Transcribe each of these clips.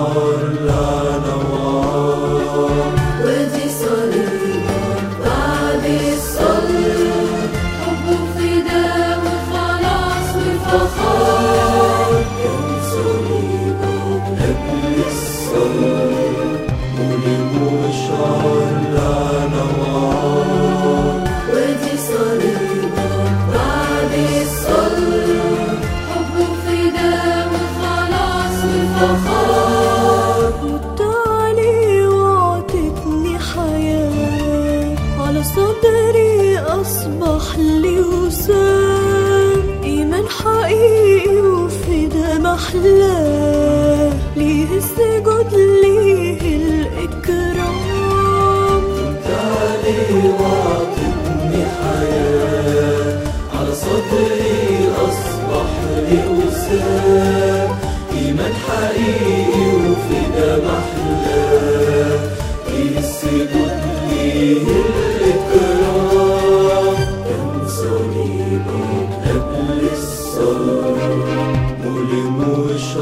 Oh. أحلى ليه السجود ليه الإكرام؟ تعالي واعطني حياة. على صدري أصبح لي وسام إيمان حقيقي وفدا محلاه ليه السجود ليه الإكرام؟ انساني قبل الصلاة.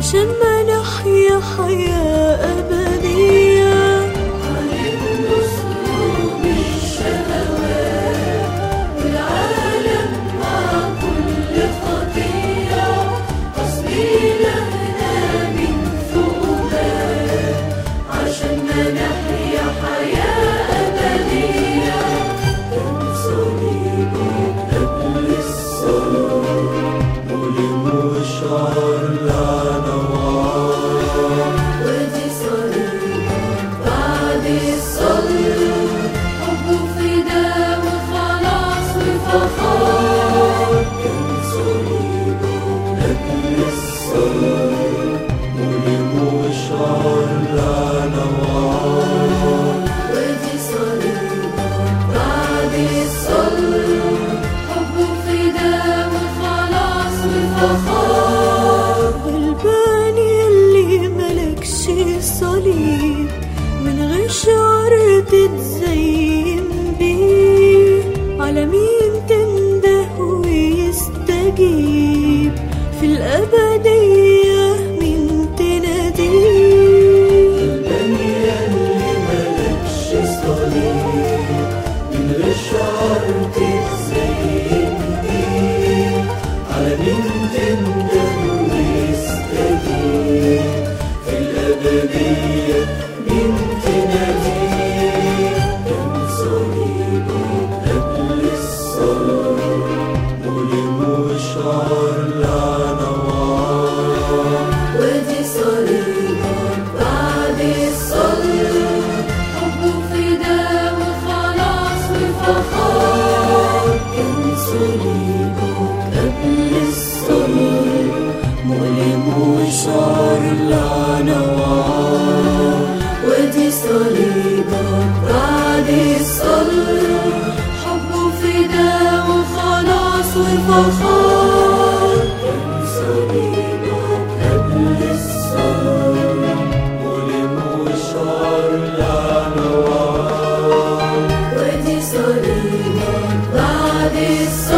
عشان ما نحيا حياة أبدا. دموع شعر لنا ودي صليبك بعد الصلاة حب فداء وخلاص وفخار ودي صليب قبل الصلب ودموع شعر لنا ودي صليب بعد الصلاة